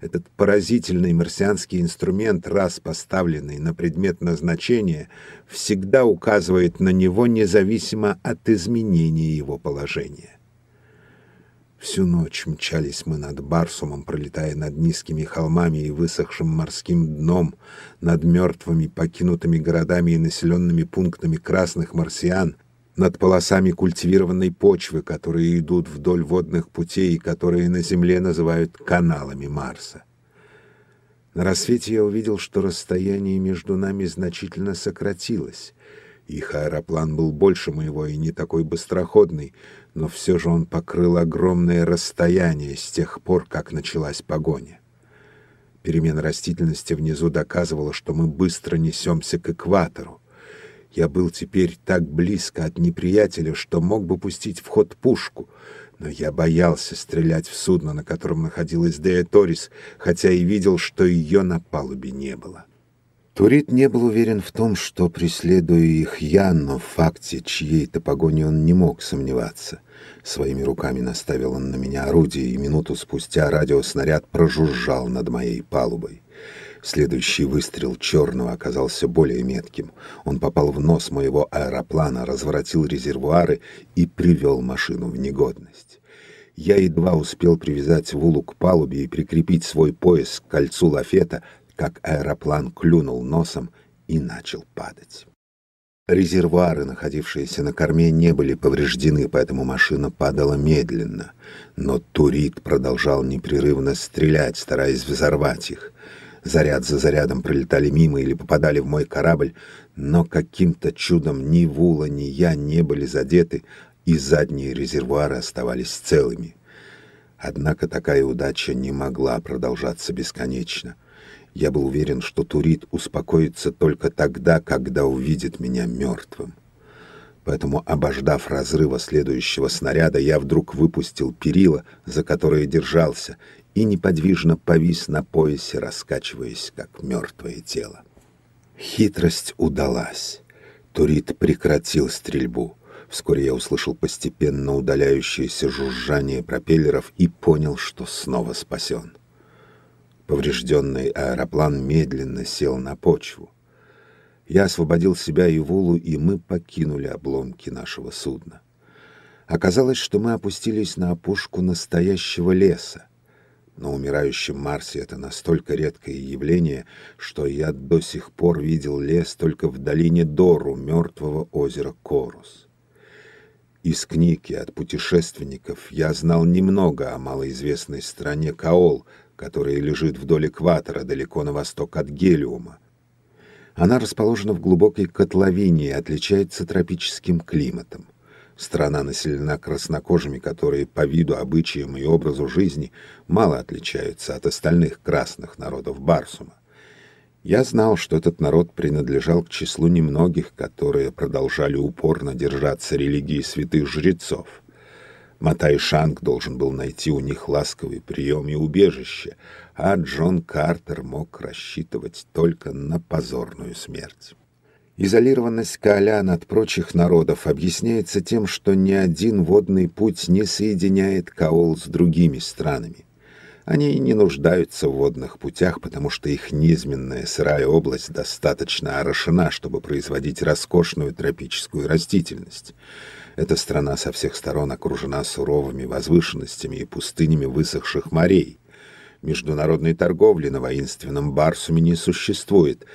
Этот поразительный марсианский инструмент, раз поставленный на предмет назначения, всегда указывает на него независимо от изменения его положения. Всю ночь мчались мы над Барсумом, пролетая над низкими холмами и высохшим морским дном, над мертвыми покинутыми городами и населенными пунктами красных марсиан, над полосами культивированной почвы, которые идут вдоль водных путей и которые на Земле называют каналами Марса. На рассвете я увидел, что расстояние между нами значительно сократилось. Их аэроплан был больше моего и не такой быстроходный, но все же он покрыл огромное расстояние с тех пор, как началась погоня. Перемена растительности внизу доказывала, что мы быстро несемся к экватору. Я был теперь так близко от неприятеля, что мог бы пустить в ход пушку, но я боялся стрелять в судно, на котором находилась Дея Торис, хотя и видел, что ее на палубе не было. Турит не был уверен в том, что преследую их я, но в факте чьей-то погони он не мог сомневаться. Своими руками наставил он на меня орудие, и минуту спустя радиоснаряд прожужжал над моей палубой. Следующий выстрел черного оказался более метким. Он попал в нос моего аэроплана, разворотил резервуары и привел машину в негодность. Я едва успел привязать Вулу к палубе и прикрепить свой пояс к кольцу лафета, как аэроплан клюнул носом и начал падать. Резервуары, находившиеся на корме, не были повреждены, поэтому машина падала медленно. Но Турит продолжал непрерывно стрелять, стараясь взорвать их. Заряд за зарядом пролетали мимо или попадали в мой корабль, но каким-то чудом ни Вула, ни я не были задеты, и задние резервуары оставались целыми. Однако такая удача не могла продолжаться бесконечно. Я был уверен, что Турит успокоится только тогда, когда увидит меня мертвым. Поэтому, обождав разрыва следующего снаряда, я вдруг выпустил перила, за которые держался, и неподвижно повис на поясе, раскачиваясь, как мертвое тело. Хитрость удалась. Турит прекратил стрельбу. Вскоре я услышал постепенно удаляющееся жужжание пропеллеров и понял, что снова спасен. Поврежденный аэроплан медленно сел на почву. Я освободил себя и Вулу, и мы покинули обломки нашего судна. Оказалось, что мы опустились на опушку настоящего леса. На умирающем Марсе это настолько редкое явление, что я до сих пор видел лес только в долине Дору, мертвого озера Корус. Из книги от путешественников я знал немного о малоизвестной стране Каол, которая лежит вдоль экватора, далеко на восток от Гелиума. Она расположена в глубокой котловине и отличается тропическим климатом. Страна населена краснокожими, которые по виду, обычаям и образу жизни мало отличаются от остальных красных народов Барсума. Я знал, что этот народ принадлежал к числу немногих, которые продолжали упорно держаться религии святых жрецов. Матай Шанг должен был найти у них ласковый прием и убежище, а Джон Картер мог рассчитывать только на позорную смерть. Изолированность Каалян от прочих народов объясняется тем, что ни один водный путь не соединяет Каол с другими странами. Они не нуждаются в водных путях, потому что их низменная сырая область достаточно орошена, чтобы производить роскошную тропическую растительность. Эта страна со всех сторон окружена суровыми возвышенностями и пустынями высохших морей. Международной торговли на воинственном Барсуме не существует,